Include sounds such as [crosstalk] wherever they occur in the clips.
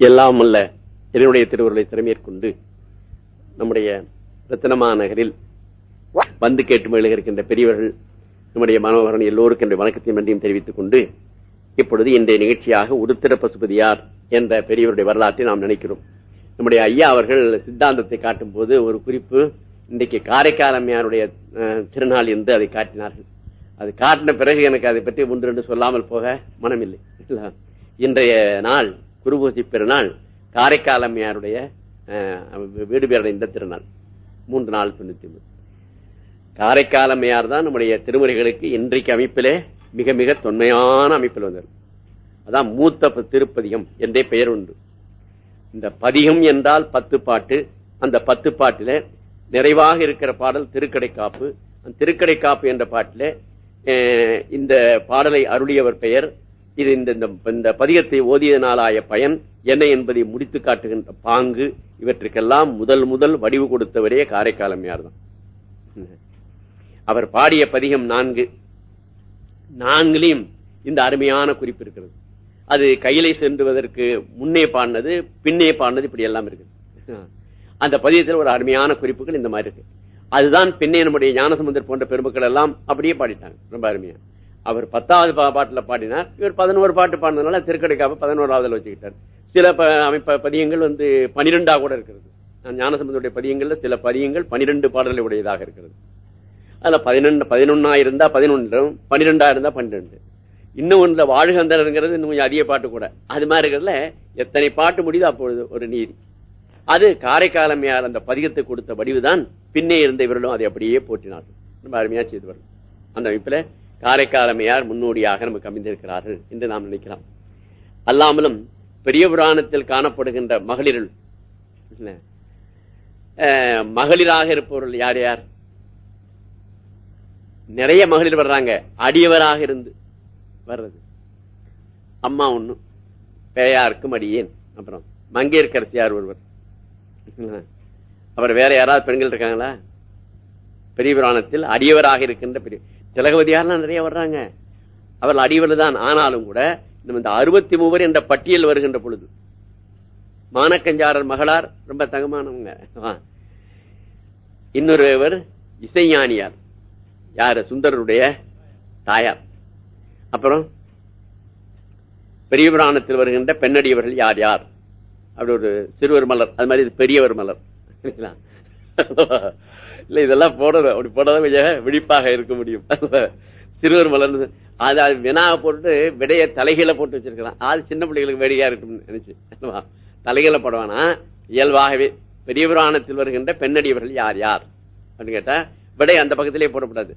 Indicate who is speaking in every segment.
Speaker 1: எல்லாம் அல்ல என்னுடைய திருவுருளை திறமேற்கொண்டு நம்முடைய ரத்தனமா நகரில் வந்து கேட்டு மகிழ இருக்கின்ற பெரியவர்கள் நம்முடைய மனோகரன் எல்லோருக்கும் என்னுடைய வணக்கத்தையும் நன்றியும் தெரிவித்துக் கொண்டு இப்பொழுது இன்றைய நிகழ்ச்சியாக உடுத்திர பசுபதியார் என்ற பெரியவருடைய வரலாற்றை நாம் நினைக்கிறோம். நம்முடைய ஐயா அவர்கள் சித்தாந்தத்தை காட்டும் போது ஒரு குறிப்பு இன்றைக்கு காரைக்கால் அம்மையாருடைய அஹ், திருநாள் என்று அதை காட்டினார்கள். அது காட்டின பிறகு எனக்கு அதை பற்றி ஒன்று ரெண்டு சொல்லாமல் போக மனமில்லை. இன்றைய நாள் குருபூசி பெருநாள் காரைக்கால் அம்மையாருடைய வீடு வீடு பேரடைந்த திருநாள் மூன்று நாள் தொண்ணூத்தி மூணு காரைக்கால் அம்மையார் தான் நம்முடைய திருமுறைகளுக்கு இன்றைக்கு அமைப்பிலே மிக மிக தொன்மையான அமைப்பில் வந்தார். அதான் மூத்த திருப்பதிகம் என்றே பெயர் உண்டு. இந்த பதிகம் என்றால் பத்து பாட்டு. அந்த பத்து பாட்டில நிறைவாக இருக்கிற பாடல் திருக்கடை காப்பு அந்த திருக்கடைக்காப்பு என்ற பாட்டில இந்த பாடலை அருளியவர் பெயர் இது இந்த இந்த- பதிகத்தை ஓதியதனாலாய பயன் என்ன என்பதை முடித்து காட்டுகின்ற பாங்கு இவற்றுக்கெல்லாம் முதல் முதல் வடிவு கொடுத்தவரே காரைக்காலமையார் தான் அவர் பாடிய பதிகம் நான்கு. நான்கிலையும் இந்த அருமையான குறிப்பு இருக்கிறது. அது கையிலை சென்றுவதற்கு முன்னே பாடினது பின்னே பாடினது இப்படி எல்லாம் இருக்குது. அந்த பதியத்தில் ஒரு அருமையான குறிப்புகள் இந்த மாதிரி இருக்கு. அதுதான் பின்னே நம்முடைய ஞானசமுந்தர் போன்ற பெருமக்கள் எல்லாம் அப்படியே பாடிட்டாங்க. ரொம்ப அருமையா. அவர் பத்தாவது பா- பாட்டுல பாடினார். இவர் பதினோரு பாட்டு பாடினதுனால திருக்கடைக்காக பதினோராவதுல வச்சுக்கிட்டார். சில ப- அமைப்ப பதியங்கள் வந்து பனிரெண்டா கூட இருக்கிறது. ஞானசம்பந்தனுடைய பதியங்கள்ல சில பதியங்கள் பனிரெண்டு பாடல்களை உடையதாக இருக்கிறது. அதுல பதினெண்டு பதினொன்னா இருந்தா பதினொன்றும் பனிரெண்டா இருந்தா பன்னிரெண்டு. இன்னும் ஒன்றுல வாழ்கந்தர்ங்கிறது இன்னும் கொஞ்சம் அதிக பாட்டு கூட. அது மாதிரி இருக்கிறதுல எத்தனை பாட்டு முடியுது அப்பொழுது ஒரு நீதி. அது காரைக்காலமையார் அந்த பதிகத்தை கொடுத்த வடிவுதான். பின்னே இருந்த இவர்களும் அதை அப்படியே போற்றினார்கள். ரொம்ப அருமையா செய்தவர் அந்த அமைப்புல காரைக்காலமையார் முன்னோடியாக நமக்கு அமைந்திருக்கிறார்கள் என்று நாம் நினைக்கலாம். அல்லாமலும் பெரிய புராணத்தில் காணப்படுகின்ற மகளிருள் மகளிராக இருப்பவர்கள் யார் யார்? நிறைய மகளிர் வர்றாங்க. அடியவராக இருந்து வர்றது. அம்மா ஒண்ணு பேயாருக்கும் அடியேன். அப்புறம் மங்கையர்கரசியார் ஒருவர். அவர் வேற யாராவது பெண்கள் இருக்காங்களா? பெரிய புராணத்தில் அடியவராக இருக்கின்ற பெரிய திலகவதியாரெல்லாம் நிறைய வர்றாங்க. அவர்கள் அடியவர் தான் ஆனாலும் கூட இந்த அறுபத்தி மூவர் என்ற பட்டியல் வருகின்ற பொழுது மானக்கஞ்சாரர் மகளார் ரொம்ப தங்கமானவங்க. இன்னொரு இன்னொருவர் இசைஞானியார். யாரு? சுந்தரருடைய தாயார். அப்புறம் பெரிய புராணத்தில் வருகின்ற பெண்ணடியவர்கள் யார் யார்? அப்படி ஒரு சிறுவர் மலர். அது மாதிரி பெரியவர் மலர். இல்ல இதெல்லாம் போடணும். அப்படி போடாதான் கொஞ்சம் விழிப்பாக இருக்க முடியும். சிறுவர் மலர் அது அது வினாக போட்டு விடைய தலைகீழ போட்டு வச்சிருக்கலாம் அது சின்ன பிள்ளைகளுக்கு வேடிக்கையா இருக்கும்னு நினைச்சு. தலைகீழ போடுவானா? இயல்பாகவே பெரிய புராணத்தில் வருகின்ற பெண்ணடியவர்கள் யார் யார்? அப்படின்னு கேட்டா விடை அந்த பக்கத்திலே போடக்கூடாது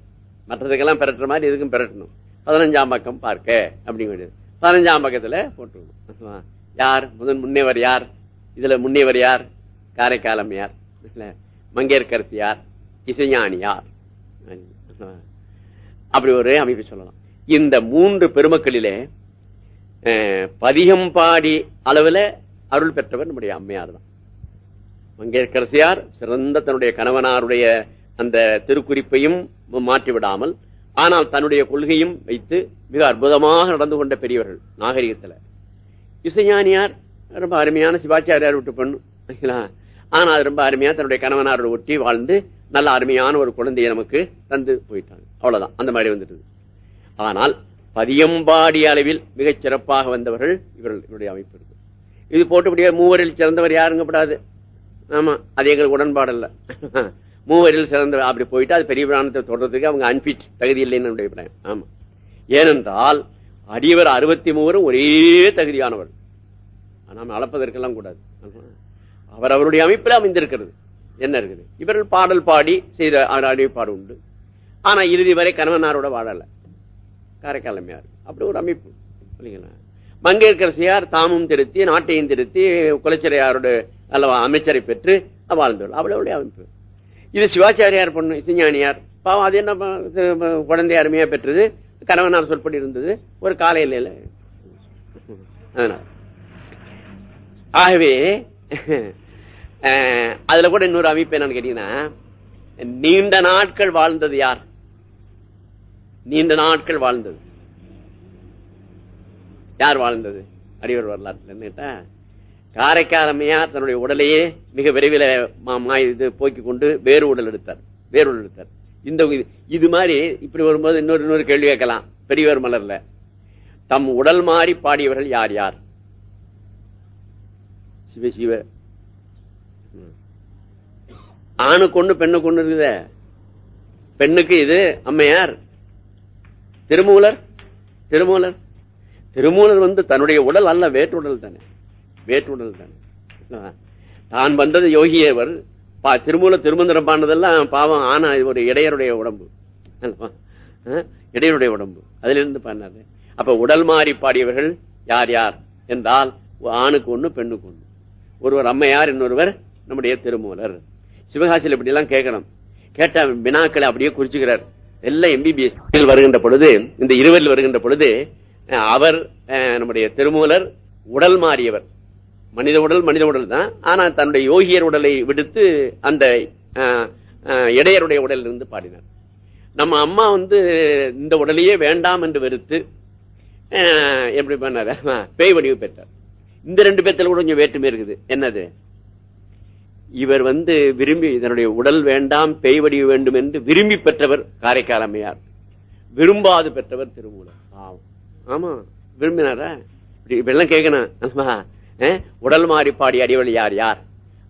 Speaker 1: மற்றதுக்கெல்லாம் பெரட்டுற மாதிரி இதுக்கும் பெரட்டணும். பதினஞ்சாம் பக்கம் பார்க்க அப்படிங்கிறது பதினஞ்சாம் பக்கத்துல போட்டுருணும் யார்? முதன் முன்னேவர் யார்? இதுல முன்னேவர் யார்? காரைக்காலம் யார் இல்ல யார் இசைஞானியார். அப்படி ஒரு அமைப்பு சொல்லலாம். இந்த மூன்று பெருமக்களிலே அஹ், பதிகம் பாடி அளவுல அருள் பெற்றவர் நம்முடைய அம்மையார் தான். மங்கையர்கரசியார் சிறந்த தன்னுடைய கணவனாருடைய அந்த திருக்குறிப்பையும் மாற்றி விடாமல் ஆனால் தன்னுடைய கொள்கையும் வைத்து மிக அற்புதமாக நடந்து கொண்ட பெரியவர்கள் நாகரிகத்துல. இசைஞானியார் ரொம்ப அருமையான சிவாச்சாரியார் விட்டு பெண்ணு சரிங்களா? ஆனா அது ரொம்ப அருமையா தன்னுடைய கணவனாரோட ஒட்டி வாழ்ந்து நல்ல அருமையான ஒரு குழந்தையை நமக்கு தந்து போயிட்டாங்க. அவ்வளவுதான். அந்த மாதிரி வந்துட்டு ஆனால் பதியம்பாடி அளவில் மிகச் சிறப்பாக வந்தவர்கள் இவர்கள் இவருடைய அமைப்பு இருக்கு. இது போட்டுபடியே மூவரில் சிறந்தவர் யாருங்க படாது? ஆமா அது எங்களுக்கு உடன்பாடு இல்ல [laughs] மூவரில் சிறந்த அப்படி போயிட்டு அது பெரிய பிராணத்தை தொடர்றதுக்கு அவங்க அன்பிட் தகுதி இல்லைன்னு என்னுடைய அபிப்பிராயம். ஆமா. ஏனென்றால் அடியவர் அறுபத்தி மூவரும் ஒரே தகுதியானவர். நாம் அளப்பதற்கெல்லாம் கூடாது. அவர் அவருடைய அமைப்பில் அமைந்திருக்கிறது. என்ன இருக்குது? இவர்கள் பாடல் பாடி செய்த அறிவிப்பாடு உண்டு. ஆனா இறுதி வரை கணவனாரோட வாழல. காரைக்காலமையார் அப்படி ஒரு அமைப்பு. இல்லைங்களா மங்கையர்கரசியார் தாமும் திருத்தி நாட்டையும் திருத்தி குலச்சிறையாரோட அல்லவா அமைச்சரை பெற்று வாழ்ந்தவர். அவ்வளவுடைய அமைப்பு. இது சிவாச்சாரியார் பொண்ணு இசைஞானியார் பாவம் அது என்ன குழந்தை அருமையா பெற்றது. கணவனார் சொல்படி இருந்தது. ஒரு காலையில. இல்ல அதனால. ஆகவே அதுல கூட இன்னொரு அமைப்பு என்னன்னு கேட்டீங்கன்னா நீண்ட நாட்கள் வாழ்ந்தது யார்? நீண்ட நாட்கள் வாழ்ந்தது. யார் வாழ்ந்தது? அடிவர் வரலாற்றுல கேட்டா காரைக்கால் தன்னுடைய உடலையே மிக விரைவில் மா- மா- இது போக்கிக் கொண்டு வேறு உடல் எடுத்தார். வேறு உடல் எடுத்தார். இந்த இது- மாதிரி இப்படி வரும்போது இன்னொரு இன்னொரு கேள்வி கேட்கலாம். பெரியவர் மலர்ல. தம் உடல் மாறி பாடியவர்கள் யார் யார்? சிவ சிவ ஆணுக்கு ஒண்ணு பெண்ணுக்கு ஒண்ணு இருக்குதே. பெண்ணுக்கு இது அம்மையார். திருமூலர்? திருமூலர். திருமூலர் வந்து தன்னுடைய உடல் அல்ல வேற்றுடல் தானே. வேற்றுடல் தானே. தான் வந்தது யோகியவர். பா திருமூல திருமந்திரம் பாண்டதெல்லாம் பாவம் ஆனா இது ஒரு இடையருடைய உடம்பு. இடையருடைய உடம்பு. அதுல இருந்து பாடினாரு. அப்ப உடல் மாறி பாடியவர்கள் யார் யார்? என்றால் ஆணுக்கு ஒண்ணு பெண்ணுக்கு ஒண்ணு. ஒருவர் அம்மையார் இன்னொருவர் நம்முடைய திருமூலர். சிவகாசியில் இப்படி எல்லாம் கேட்கணும். கேட்ட வினாக்களை அப்படியே குறிச்சுக்கிறார். எல்லாம் எம்பிபிஎஸ் வருகின்ற பொழுது இந்த இருவரில் வருகின்ற பொழுது அவர் நம்முடைய திருமூலர் உடல் மாறியவர். மனித உடல் மனித உடல் தான். ஆனா தன்னுடைய யோகியர் உடலை விடுத்து அந்த இடையருடைய உடலில் இருந்து பாடினார். நம்ம அம்மா வந்து இந்த உடலையே வேண்டாம் என்று வெறுத்து எப்படி பண்ணாரு? [laughs] பேய் வடிவு பெற்றார். இந்த ரெண்டு பேர்த்துல கூட கொஞ்சம் வேற்றுமை இருக்குது. என்னது? இவர் வந்து விரும்பி இதனுடைய உடல் வேண்டாம் பேய் வடிவு வேண்டும் என்று விரும்பி பெற்றவர் காரைக்கால் அம்மையார் விரும்பாது பெற்றவர் திருமூலர். ஆமா. விரும்பினாரா? இப்படி கேட்கணும். உடல் மாறி பாடி அடிவள் யார்? யார்?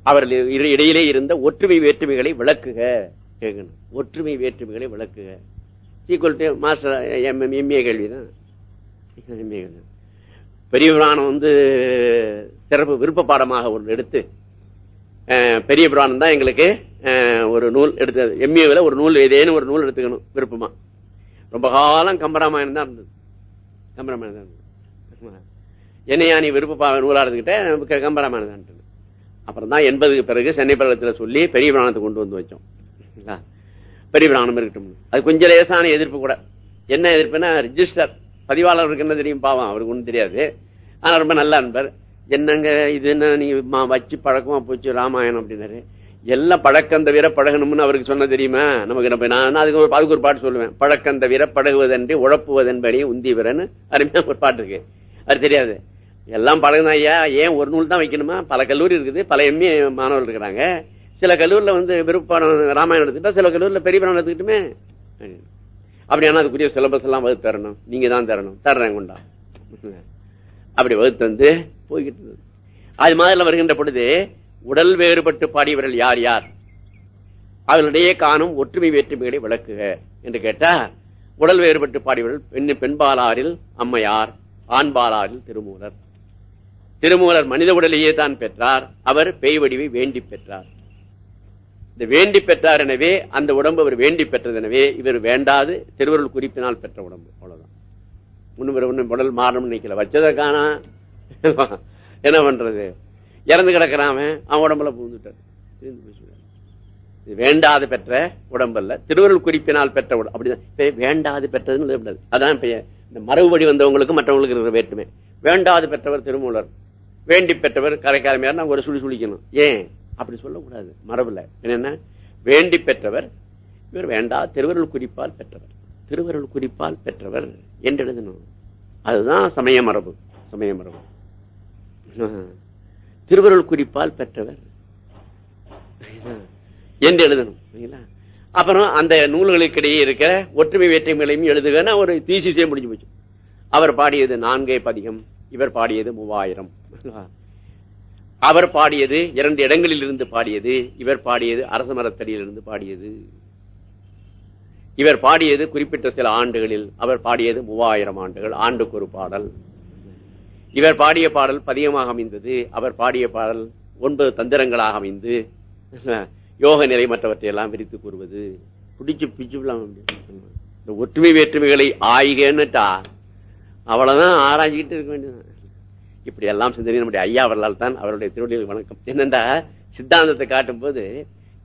Speaker 1: அவர்கள் இடையிலே இருந்த ஒற்றுமை வேற்றுமைகளை விளக்குக. கேட்கணும். ஒற்றுமை வேற்றுமைகளை விளக்குக. ஈக்குவல் டு மாஸ்டர் எம்ஏ கேள்விதான். MA பெரிய புராணம் வந்து சிறப்பு விருப்ப பாடமாக ஒன்று எடுத்து பெரிய புராணம் தான் எங்களுக்கு ஒரு நூல் எடுத்து எம்ஏவில் ஒரு நூல் ஏதேனும் ஒரு நூல் எடுத்துக்கணும் விருப்பமா. ரொம்ப காலம் கம்பராமாயணம் தான் இருந்தது. கம்பராமாயணம் தான் இருந்தது. என்னையா நீ விருப்ப பா- நூலா எடுத்துக்கிட்ட கம்பராமாயணம் தான் அப்புறம் தான் எண்பதுக்கு பிறகு சென்னை பள்ளத்துல சொல்லி பெரிய புராணத்தை கொண்டு வந்து வச்சோம். பெரிய புராணம் இருக்கட்டும். அது கொஞ்சம் லேசான எதிர்ப்பு கூட. என்ன எதிர்ப்புன்னா ரிஜிஸ்டர் பதிவாளருக்கு என்ன தெரியும் பாவம்? அவருக்கு ஒன்றும் தெரியாது. ஆனா ரொம்ப நல்ல அன்பர் என்னங்க இது என்ன நீ மா- வச்சு பழக்கமா போச்சு ராமாயணம் அப்படின்னாரு. எல்லாம் பழக்கம் தவிர பழகணும்னு அவருக்கு சொன்ன தெரியுமா? நமக்கு நம்ம நான் அதுக்கு ஒரு அதுக்கு ஒரு பாட்டு சொல்லுவேன். பழக்கம் தவிர பழகுவதன்றி உழப்புவதன்படி உந்தி விரன்னு அருமையா ஒரு பாட்டு இருக்கு. அது தெரியாது. எல்லாம் பழகுனா ஐயா ஏன் ஒரு நூல் தான் வைக்கணுமா? பல கல்லூரி இருக்குது பல எம்ஏ மாணவர்கள் இருக்கிறாங்க. சில கல்லூரில வந்து விருப்பம் ராமாயணம் எடுத்துக்கிட்டா சில கல்லூரில பெரிய புராணம் எடுத்துக்கிட்டுமே. அப்படியானா அதுக்குரிய சிலபஸ் எல்லாம் வகுத்து தரணும். நீங்க தான் தரணும். தர்றேன் கொண்டா. அப்படி வகுத்து வந்து போய்கிட்டு இருந்தது. அது மாதிரி வருகின்ற பொழுது உடல் வேறுபட்டு பாடியவர்கள் யார் யார்? அவர்களிடையே காணும் ஒற்றுமை வேற்றுமைகளை விளக்குக என்று கேட்டா உடல் வேறுபட்டு பாடியவர்கள் பெண் பெண்பாலாரில் அம்மையார் ஆண்பாலாரில் திருமூலர். திருமூலர் மனித உடலையே தான் பெற்றார் அவர் பேய் வடிவை வேண்டி பெற்றார். இந்த வேண்டி பெற்றார் எனவே அந்த உடம்பு அவர் வேண்டி பெற்றது எனவே இவர் வேண்டாது திருவருள் குறிப்பினால் பெற்ற உடம்பு அவ்வளவுதான். ஒண்ணு உடல் மாறணும்னு நினைக்கல. வச்சதை காணா என்ன பண்றது? இறந்து கிடக்கிறான் அவன் அவன் உடம்புல புகுந்துட்டாரு இது வேண்டாது பெற்ற உடம்பல்ல திருவருள் குறிப்பினால் பெற்ற உடம்பு அப்படிதான். வேண்டாது பெற்றதுன்னு அதான் இப்ப இந்த மரபுபடி வந்தவங்களுக்கு மற்றவங்களுக்கு இருக்கிற வேற்றுமை. வேண்டாது பெற்றவர் திருமூலர். வேண்டி பெற்றவர் கரைக்காலமையார் நான் ஒரு சுழி சுழிக்கணும். ஏன்? அப்படி சொல்லக்கூடாது. மரபுல. என்னன்னா வேண்டி பெற்றவர் இவர் வேண்டா திருவருள் குறிப்பால் பெற்றவர். திருவருள் குறிப்பால் பெற்றவர் என்று எழுதணும் அதுதான் சமய மரபு சமய மரபு. திருவருள் குறிப்பால் பெற்றவர். என்று எழுதணும் அப்புறம் அந்த நூல்களுக்கிடையே இருக்கிற ஒற்றுமை வேற்றுமைகளையும் எழுதுகன்னு ஒரு தீசிசே முடிஞ்சு போச்சு. அவர் பாடியது நான்கே பதிகம் இவர் பாடியது மூவாயிரம். அவர் பாடியது இரண்டு இடங்களில் இருந்து பாடியது இவர் பாடியது அரச மரத்தடியில் இருந்து பாடியது. இவர் பாடியது குறிப்பிட்ட சில ஆண்டுகளில் அவர் பாடியது மூவாயிரம் ஆண்டுகள் ஆண்டுக்கு ஒரு பாடல். இவர் பாடிய பாடல் பதியமாக அமைந்தது அவர் பாடிய பாடல் ஒன்பது தந்திரங்களாக அமைந்து யோக நிலை மற்றவற்றை எல்லாம் விரித்து கூறுவது. பிடிச்சு பிடிச்சுலாம் இந்த ஒற்றுமை வேற்றுமைகளை ஆய்கன்னுட்டா அவ்வளவுதான் ஆராய்ச்சிக்கிட்டு இருக்க வேண்டியது இப்படி எல்லாம் சிந்தனை நம்முடைய ஐயா அவர்களால் தான் அவருடைய திருவள்ளுவர் வணக்கம். என்னண்டா? சித்தாந்தத்தை காட்டும் போது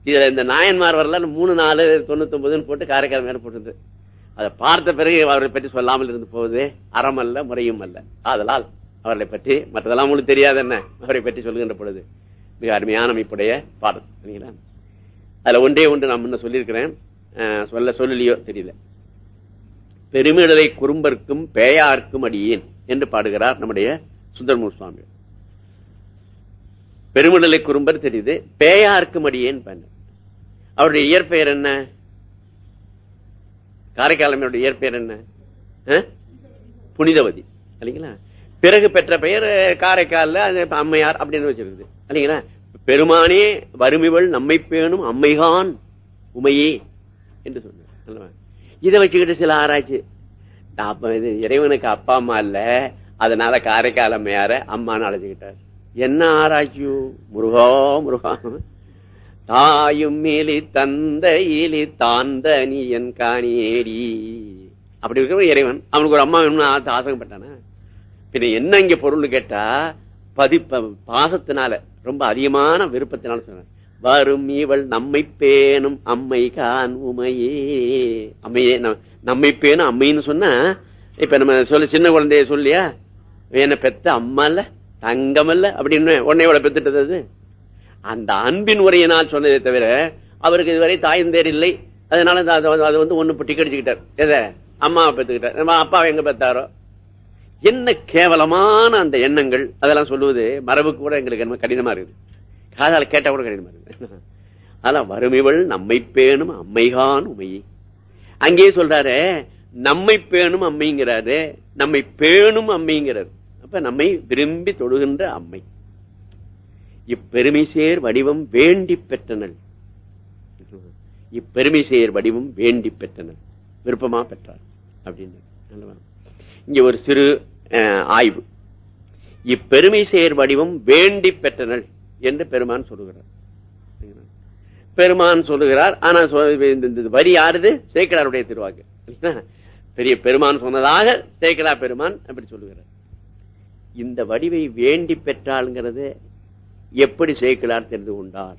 Speaker 1: இதுல இந்த நாயன்மார் வரலாறு மூணு நாலு தொண்ணூத்தி ஒன்பதுன்னு போட்டு காரைக்கால் மேல போட்டு அதை பார்த்த பிறகு அவரை பற்றி சொல்லாமல் இருந்து போவது அறம் அல்ல முறையும் அல்ல. ஆதலால் அவர்களை பற்றி மற்றதெல்லாம் உங்களுக்கு தெரியாது என்ன? அவரை பற்றி சொல்லுகின்ற பொழுது மிக அருமையான அமைப்புடைய பாடல் சரிங்களா? அதுல ஒன்றே ஒன்று நான் முன்ன சொல்லியிருக்கிறேன். சொல்ல சொல்லலையோ தெரியல. பெருமிடலை குறும்பர்க்கும் பேயார்க்கும் அடியேன் என்று பாடுகிறார் நம்முடைய சுந்தரமூர் சுவாமி பெருமிடலை குறும்பர் தெரியுது பேயார்க்கும் அடியேன் பண்ண அவருடைய இயற்பெயர் என்ன? காரைக்காலமையுடைய இயற்பெயர் என்ன? புனிதவதி. இல்லைங்களா? பிறகு பெற்ற பெயர் காரைக்கால அம்மையார் அப்படின்னு வச்சிருக்குது. இல்லைங்களா? பெருமானே வறுமைவள் நம்மை பேணும் அம்மைகான் உமையே என்று சொன்னார். இதை வச்சுக்கிட்டு சில ஆராய்ச்சி. அப்ப இது இறைவனுக்கு அப்பா அம்மா இல்ல. அதனால காரைக்கால் அம்மையார அம்மான்னு அழைச்சுக்கிட்டார். என்ன ஆராய்ச்சியோ? முருகா முருகா. தாயும் மேலி தந்த இலி தாந்த நீ என் காணியேடி. அப்படி இருக்கிற இறைவன் அவனுக்கு ஒரு அம்மா வேணும்னு ஆசகப்பட்டானா பின்ன என்ன இங்க பொருள் கேட்டா பதிப்ப பாசத்தினால ரொம்ப அதிகமான விருப்பத்தினால சொன்ன வரும் இவள் நம்மை பேணும் அம்மை கான் உமையே. அம்மையே நம்மை பேணும் அம்மைன்னு சொன்னா இப்ப நம்ம சொல்ல சின்ன குழந்தைய சொல்லியா? என்ன பெத்த அம்மா இல்ல தங்கம் இல்ல அப்படின்னு உன்னை இவளை பெத்துட்டது அது. அந்த அன்பின் உரையை நான் சொன்னதே தவிர அவருக்கு இதுவரை தாயும் தேர் இல்லை. அதனால அது அதை வந்து- வந்து ஒண்ணு டிக்கெட் அடிச்சுக்கிட்டார். எதை? அம்மாவை பெற்றுக்கிட்டார். நம்ம அப்பாவை எங்க பெத்தாரோ என்ன கேவலமான அந்த எண்ணங்கள். அதெல்லாம் சொல்லுவது மரபு கூட எங்களுக்கு என்ன கடினமா இருக்குது. காதால கேட்டா கூட கடினமா இருக்குது. [laughs] அதெல்லாம் வறுமைவள் நம்மை பேணும் அம்மைகான் உமையே அங்கேயே சொல்றாரு நம்மை பேணும் அம்மைங்கிறாரு. நம்மை பேணும் அம்மைங்கிறாரு. அப்ப நம்மை விரும்பி தொழுகின்ற அம்மை. இப்பெருமை சேர் வடிவம் வேண்டி பெற்றனர் இப்பெருமை சேர் வடிவம் வேண்டி பெற்றனர் விருப்பமா பெற்றார். அப்படின்னு. இங்க ஒரு சிறு அஹ், ஆய்வு. இப்பெருமை சேர் வடிவம் வேண்டி பெற்றனர் என்று பெருமான் சொல்லுகிறார். பெருமான் சொல்லுகிறார் ஆனா சொ- இந்த வரி யாருது? சேக்கலாருடைய திருவாக்கு பெரிய பெருமான் சொன்னதாக சேக்கலா பெருமான் அப்படி சொல்லுகிறார். இந்த வடிவை வேண்டி பெற்றாள்ங்கிறது எப்படி சேக்கலார் தெரிந்து கொண்டார்.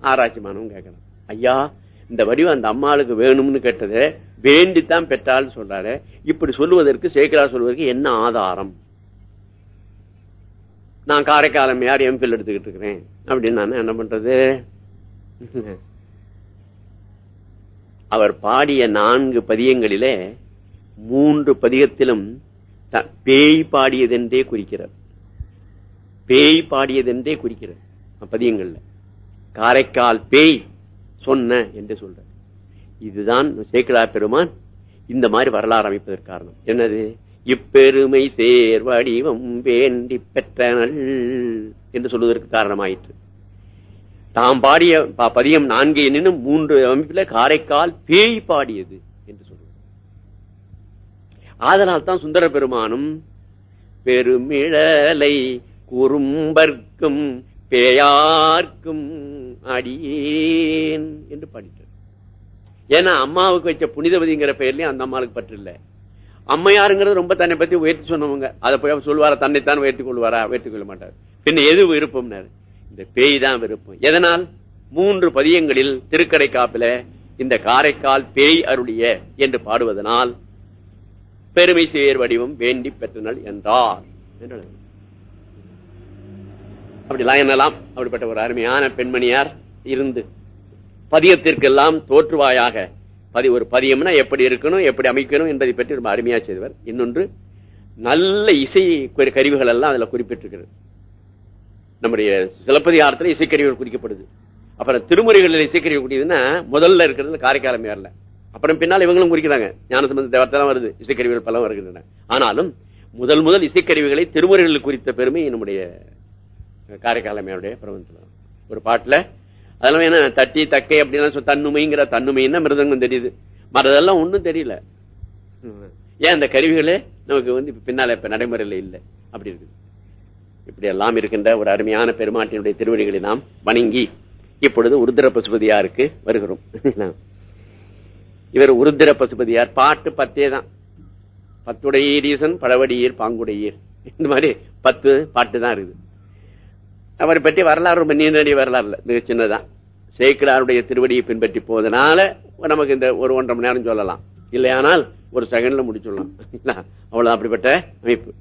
Speaker 1: ஆராய்ச்சி மாணவன் கேட்கலாம் ஐயா இந்த வடிவம் அந்த அம்மாளுக்கு வேணும்னு கேட்டது வேண்டித்தான் பெற்றாள்னு சொல்றாரு இப்படி சொல்லுவதற்கு சேக்கலார் சொல்வதற்கு என்ன ஆதாரம்? நான் காரைக்காலம் யார் எம்பில் எடுத்துக்கிட்டு இருக்கிறேன். அப்படின்னு நான் என்ன பண்றது? அவர் பாடிய நான்கு பதியங்களிலே மூன்று பதிகத்திலும் த- பேய் பாடியதென்றே குறிக்கிறார். பேய் பாடியதென்றே குறிக்கிறது. பதியங்கள்ல. காரைக்கால் பேய் சொன்ன என்று சொல்ற இதுதான் சேக்கிழா பெருமான் இந்த மாதிரி வரலாறு அமைப்பதற்கு காரணம். என்னது? இப்பெருமை சேர் வடிவம் வேண்டி பெற்றனல் என்று சொல்வதற்கு காரணமாயிற்று. தாம் பாடிய ப- பதியம் நான்கு எண்ணினும் மூன்று அமைப்பில் காரைக்கால் பேய் பாடியது என்று சொல்லுவார் ஆதலால் தான் சுந்தர பெருமானும் பெருமிழலை குறும்பர்க்கும் பேயார்க்கும் அடியேன் என்று பாடிட்டார். ஏன்னா அம்மாவுக்கு வச்ச புனிதவதிங்கிற பெயர்லயும் அந்த அம்மாவுக்கு பற்று இல்ல அம்மையாருங்கிறது ரொம்ப தன்னை பத்தி உயர்த்தி சொன்னவங்க. அதை போய் சொல்லுவாரா தன்னைத்தான் உயர்த்தி கொள்வாரா உயர்த்தி கொள்ள மாட்டார். பின்ன எது விருப்பம்னாரு? இந்த பேய் தான் விருப்பம். எதனால்? மூன்று பதியங்களில் திருக்கடை காப்பில இந்த காரைக்கால் பேய் அருளிய என்று பாடுவதனால் பெருமை சேர் வடிவம் வேண்டி பெற்றனள் என்றார். என்று அப்படிலாம் என்னலாம்? அப்படிப்பட்ட ஒரு அருமையான பெண்மணியார் இருந்து பதியத்திற்கெல்லாம் தோற்றுவாயாக. பதி ஒரு பதியம்னா எப்படி இருக்கணும் எப்படி அமைக்கணும் என்பதை பற்றி ரொம்ப அருமையா செய்தவர். இன்னொன்று நல்ல இசை குறி- கருவிகள் எல்லாம் அதுல குறிப்பிட்டிருக்கிறது. நம்முடைய சிலப்பதிகாரத்தில் இசைக்கருவிகள் குறிக்கப்படுது. அப்புறம் திருமுறைகளில் இசைக்கருவி கூடியதுன்னா முதல்ல இருக்கிறது காரைக்காலமையார்ல அப்புறம் பின்னால் இவங்களும் குறிக்கிறாங்க. ஞானசம்பந்த தேவத்தெல்லாம் வருது இசைக்கருவிகள் பலம் வருகின்றன. ஆனாலும் முதல் முதல் இசைக்கருவிகளை திருமுறைகளில் குறித்த பெருமை நம்முடைய காரைக்காலமையாருடைய பிரபஞ்சம் ஒரு பாட்டுல அதெல்லாம் என்ன தட்டி தக்கை அப்படின்னா தன்னுமைங்கிற தன்னுமைன்னா மிருதங்கம் தெரியுது. மற்றதெல்லாம் ஒன்றும் தெரியல. ஏன் அந்த கருவிகளே நமக்கு வந்து பின்னால இப்ப நடைமுறையில இல்லை? அப்படி இருக்குது. இப்படி எல்லாம் இருக்கின்ற ஒரு அருமையான பெருமாட்டினுடைய திருவடிகளை நாம் வணங்கி இப்பொழுது உருத்திர பசுபதியாருக்கு வருகிறோம். [laughs] இவர் உருதிர பசுபதியார். பாட்டு பத்தே தான். பத்துடையீரீசன் பழவடியீர் பாங்குடையீர். இந்த மாதிரி பத்து பாட்டு தான் இருக்குது. அவரை பற்றி வரலாறு ரொம்ப நீண்ட வரலாறு மிக சின்னதான் சேக்கிராருடைய திருவடியை பின்பற்றி போவதனால நமக்கு இந்த ஒரு ஒன்றரை மணி நேரம் சொல்லலாம். இல்லையானால் ஒரு செகண்ட்ல முடிச்சுடலாம். அவ்வளவு அப்படிப்பட்ட அமைப்பு.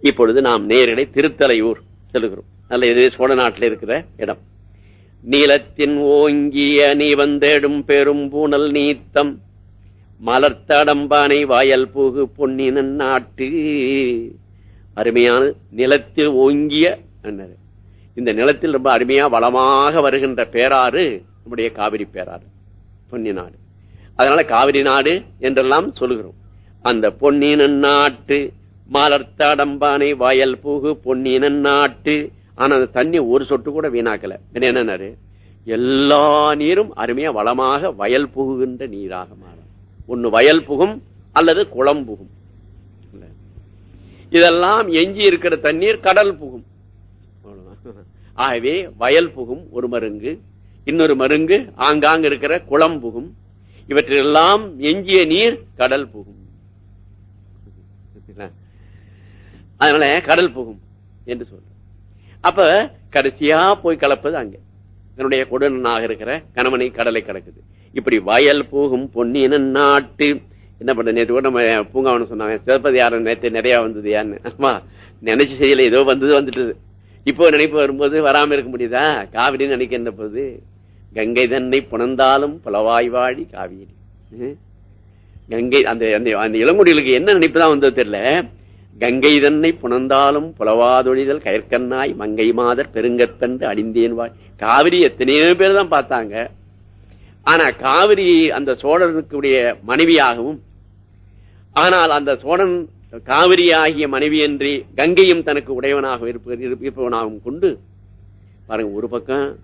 Speaker 1: இப்பொழுது நாம் நேரடி திருத்தலையூர் செல்கிறோம். அல்ல இது சோழ நாட்டில் இருக்கிற இடம். நீலத்தின் ஓங்கிய நீ வந்தேடும் பெரும் பூனல் நீத்தம். மலர்த்தடம்பானை வாயல் புகு பொன்னினன் நாட்டு. அருமையான நிலத்தில் ஓங்கிய என்னது இந்த நிலத்தில் ரொம்ப அருமையா வளமாக வருகின்ற பேராறு நம்முடைய காவிரி பேராறு பொன்னி நாடு. அதனால காவிரி நாடு என்றெல்லாம் சொல்லுகிறோம். அந்த பொன்னின நாட்டு மலர்த்தடம்பானை வயல் புகு பொன்னின நாட்டு. ஆனா அந்த தண்ணி ஒரு சொட்டு கூட வீணாக்கல. என்னன்னாரு? எல்லா நீரும் அருமையா வளமாக வயல் புகுகின்ற நீராக மாறும். ஒன்னு வயல் புகும் அல்லது குளம் புகும். இதெல்லாம் எஞ்சி இருக்கிற தண்ணீர் கடல் புகும். ஆகவே வயல் புகும் ஒரு மருங்கு இன்னொரு மருங்கு ஆங்காங்க இருக்கிற குளம் புகும். இவற்றெல்லாம் எஞ்சிய நீர் கடல் புகும். அதனால கடல் புகும் என்று சொல்ற அப்ப கடைசியா போய் கலப்பது அங்க. தன்னுடைய கொடுனாக இருக்கிற கணவனை கடலை கடக்குது. இப்படி வயல் போகும் பொன்னியன நாட்டு. என்ன பண்றது? நேற்று கூட நம்ம பூங்காவனம் சொன்னாங்க. யாரும் நேற்று நிறைய வந்தது யாருன்னு ஆமா நினைச்சு செய்யல ஏதோ வந்தது வந்துட்டு இப்போ நினைப்பு வரும்போது வராம இருக்க முடியுதா? காவிரி நினைக்கின்ற போது கங்கை தன்னை புணர்ந்தாலும் புலவாய் வாழி காவிரி. கங்கை அந்த அந்த இளங்குடிகளுக்கு என்ன நினைப்பு தான் வந்தது தெரியல? கங்கை தன்னை புணர்ந்தாலும் புலவாதொழிதல் கயற்கண்ணாய் மங்கை மாதர் பெருங்கற்பென்று அடிந்தேன் வாழ். காவிரி எத்தனையோ பேர் தான் பார்த்தாங்க. ஆனா காவிரி அந்த சோழனுக்குடைய மனைவியாகவும் ஆனால் அந்த சோழன் காவிரி ஆகிய மனைவி கங்கையும் தனக்கு உடையவனாக இருப்பவனாகவும் கொண்டு பாருங்க ஒரு பக்கம்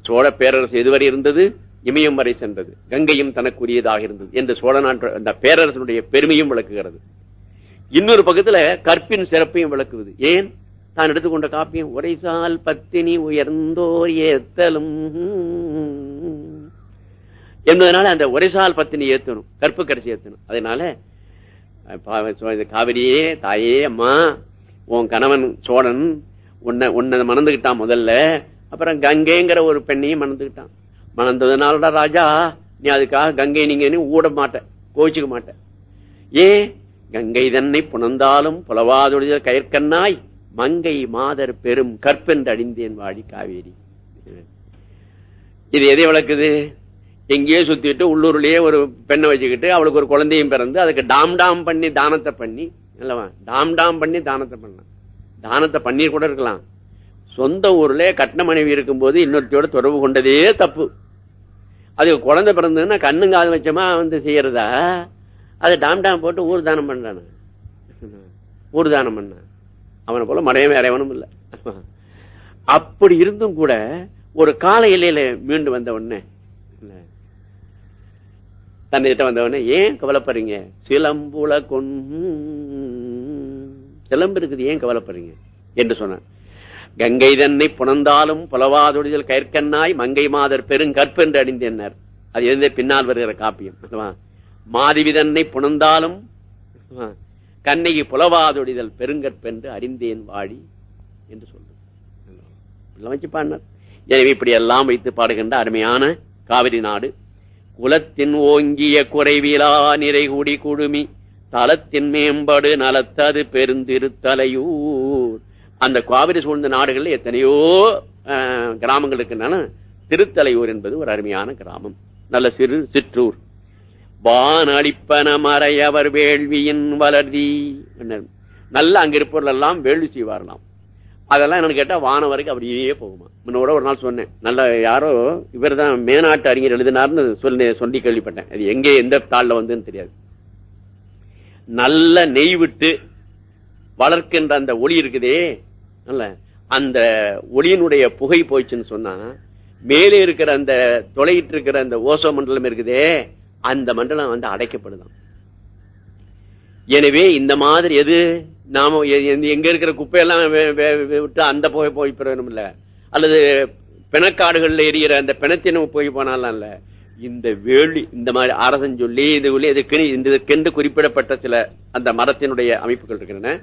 Speaker 1: சோழ பேரரசு எதுவரை இருந்தது? இமயம் வரை சென்றது. கங்கையும் தனக்குரியதாக இருந்தது என்று சோழ நாட்டு அந்த பேரரசனுடைய பெருமையும் விளக்குகிறது. இன்னொரு பக்கத்துல கற்பின் சிறப்பையும் விளக்குவது. ஏன்? தான் எடுத்துக்கொண்ட காப்பியம் உரைசால் பத்தினி உயர்ந்தோர் ஏத்தலும். என்பதனால அந்த உரைசால் பத்தினி ஏத்தணும் கற்பு கடைசி ஏத்தணும். அதனால காவிரியே தாயே அம்மா உன் கணவன் சோழன் உன்னை உன்னை மணந்துகிட்டான் முதல்ல. அப்புறம் கங்கைங்கிற ஒரு பெண்ணையும் மணந்துகிட்டான். மணந்ததுனாலடா ராஜா நீ அதுக்காக கங்கை நீங்க ஊட மாட்ட கோச்சிக்க மாட்ட. ஏன்? கங்கை தன்னை புணர்ந்தாலும் புலவாதொழித கயற்கண்ணாய் மங்கை மாதர் பெரும் கற்பென்று அடிந்தேன் வாடி காவேரி. இது எதை விளக்குது? எங்கேயோ சுத்திட்டு உள்ளூர்லயே ஒரு பெண்ணை வச்சுக்கிட்டு அவளுக்கு ஒரு குழந்தையும் பிறந்து அதுக்கு டாம் டாம் பண்ணி தானத்தை பண்ணி இல்லவா? டாம் டாம் பண்ணி தானத்தை பண்ணலாம். தானத்தை பண்ணி கூட இருக்கலாம். சொந்த ஊர்ல கட்டின மனைவி இருக்கும்போது இன்னொருத்தையோட தொடர்பு கொண்டதே தப்பு. அதுக்கு குழந்தை பிறந்ததுன்னா கண்ணுங்காது வச்சமா வந்து செய்யறதா? அது டாம் டாம் போட்டு ஊர் தானம் பண்றான ஊர் தானம் பண்ண. அவனை போல மறையவே அறையவனும் இல்லை. அப்படி இருந்தும் கூட ஒரு கால எல்லையில மீண்டு வந்த உடனே தன்னிட்ட வந்தவொடனே ஏன் கவலைப்படுறீங்க? சிலம்புல கொண் சிலம்பு இருக்குது ஏன் கவலைப்படுறீங்க? என்று சொன்னான். கங்கை தன்னை புணர்ந்தாலும் புலவாதொடிதல் கயற்கண்ணாய் மங்கை மாதர் பெருங்கற்பு என்று அணிந்தனர் அது எந்த பின்னால் வருகிற காப்பியம் மாதிவிதன்னை புணர்ந்தாலும் கண்ணகி புலவாதொடிதல் பெருங்கற்பென்று அறிந்தேன் வாடி என்று சொல்ற வச்சு பாடினார். எனவே இப்படி எல்லாம் வைத்து பாடுகின்ற அருமையான காவிரி நாடு குலத்தின் ஓங்கிய குறைவிலா நிறைகுடி குழுமி தலத்தின் மேம்பாடு நலத்தது பெருந்திருத்தலையூர். அந்த காவிரி சூழ்ந்த நாடுகளில் எத்தனையோ கிராமங்கள் இருக்கின்றன. திருத்தலையூர் என்பது ஒரு அருமையான கிராமம். நல்ல சிறு சிற்றூர். வானளிப்பன மறையவர் வேள்வியின் வளர்தி. நல்ல அங்கிருப்பவர்கள் எல்லாம் வேள்வி செய்வாரலாம் அதெல்லாம் என்னன்னு கேட்டா வானம் வரைக்கும் அப்படியே போகுமா? முன்னோட ஒரு நாள் சொன்னேன். நல்ல யாரோ இவர் தான் மேனாட்டு அறிஞர் எழுதினார்னு சொல்லி சொல்லி கேள்விப்பட்டேன். அது எங்கே எந்த தாள்ல வந்துன்னு தெரியாது. நல்ல நெய் விட்டு வளர்க்கின்ற அந்த ஒளி இருக்குதே. அல்ல அந்த ஒளியினுடைய புகை போயிடுச்சுன்னு சொன்னா மேலே இருக்கிற அந்த தொலையிட்டு இருக்கிற அந்த ஓசோ மண்டலம் இருக்குதே அந்த மண்டலம் வந்து அடைக்கப்படுதான். எனவே இந்த மாதிரி எது? நாம எங்க இருக்கிற குப்பையெல்லாம் விட்டு அந்த புகை போய் பெறணும் இல்ல அல்லது பிணக்காடுகள்ல எரியிற அந்த பிணத்தின போய் போனாலாம் இல்ல. இந்த வேலி இந்த மாதிரி அரசன் சொல்லி இது இதுக்கு இதற்கென்று குறிப்பிடப்பட்ட சில அந்த மரத்தினுடைய அமைப்புகள் இருக்கின்றன.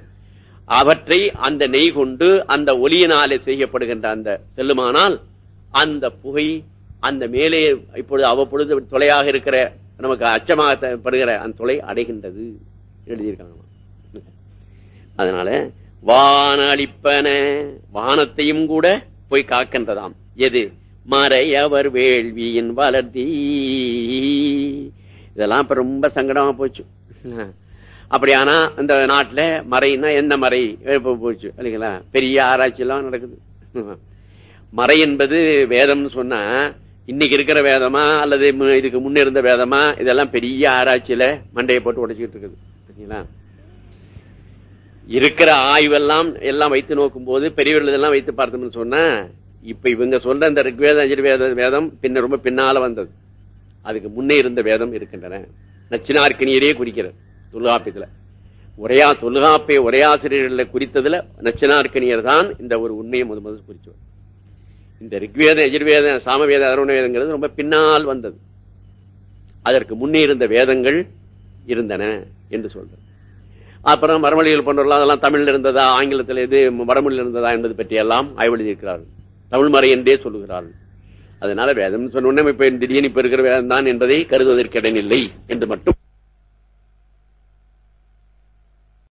Speaker 1: அவற்றை அந்த நெய் கொண்டு அந்த ஒலியினாலே செய்யப்படுகின்ற அந்த செல்லுமானால் அந்த புகை அந்த மேலே இப்பொழுது அவ்வப்பொழுது தொலையாக இருக்கிற நமக்கு அச்சமாக படுகிற அந்த தொலை அடைகின்றது. எழுதியிருக்காங்க. அதனால வான அளிப்பன வானத்தையும் கூட போய் காக்கின்றதாம். எது? மறையவர் வேள்வியின் வளர்த்தி இதெல்லாம் இப்ப ரொம்ப சங்கடமா போச்சு. அப்படியானா இந்த நாட்டுல மறைன்னா என்ன மறை? போச்சு இல்லைங்களா? பெரிய ஆராய்ச்சி எல்லாம் நடக்குது. மறை என்பது வேதம்னு சொன்னா இன்னைக்கு இருக்கிற வேதமா அல்லது மு- இதுக்கு முன்ன இருந்த வேதமா இதெல்லாம் பெரிய ஆராய்ச்சியில மண்டையை போட்டு உடைச்சிட்டு இருக்குது. சரிங்களா? இருக்கிற ஆய்வெல்லாம் எல்லாம் வைத்து நோக்கும் போது பெரியவர்கள் இதெல்லாம் வைத்து பார்த்தோம்னு சொன்னா இப்ப இவங்க சொல்ற இந்த ரிக்வேத அஜிர்வேத வேதம் பின்ன ரொம்ப பின்னால வந்தது. அதுக்கு முன்னே இருந்த வேதம் இருக்கின்றன. நச்சினார்க்கினியரே குறிக்கிறது தொல்காப்பியத்துல. உரையா தொல்காப்பிய உரையாசிரியர்களை குறித்ததுல நச்சினார்க்கினியர் தான் இந்த ஒரு உண்மையை முத முதல் குறிச்சவர். இந்த ரிக்வேத எஜுர்வேத சாமவேத அருண வேதங்கிறது ரொம்ப பின்னால் வந்தது. அதற்கு முன்னே இருந்த வேதங்கள் இருந்தன என்று சொல்றது. அப்புறம் மரமொழிகள் போன்றவர்கள் அதெல்லாம் தமிழ்ல இருந்ததா ஆங்கிலத்தில் எது வடமொழியில் இருந்ததா என்பது பற்றி எல்லாம் ஆய்வு தமிழ் மறை என்றே சொல்லுகிறார்கள். அதனால வேதம் சொன்ன உடனே இப்ப திடீர்னு இப்ப இருக்கிற வேதம் தான் என்பதை கருதுவதற்கு இடமில்லை என்று மட்டும்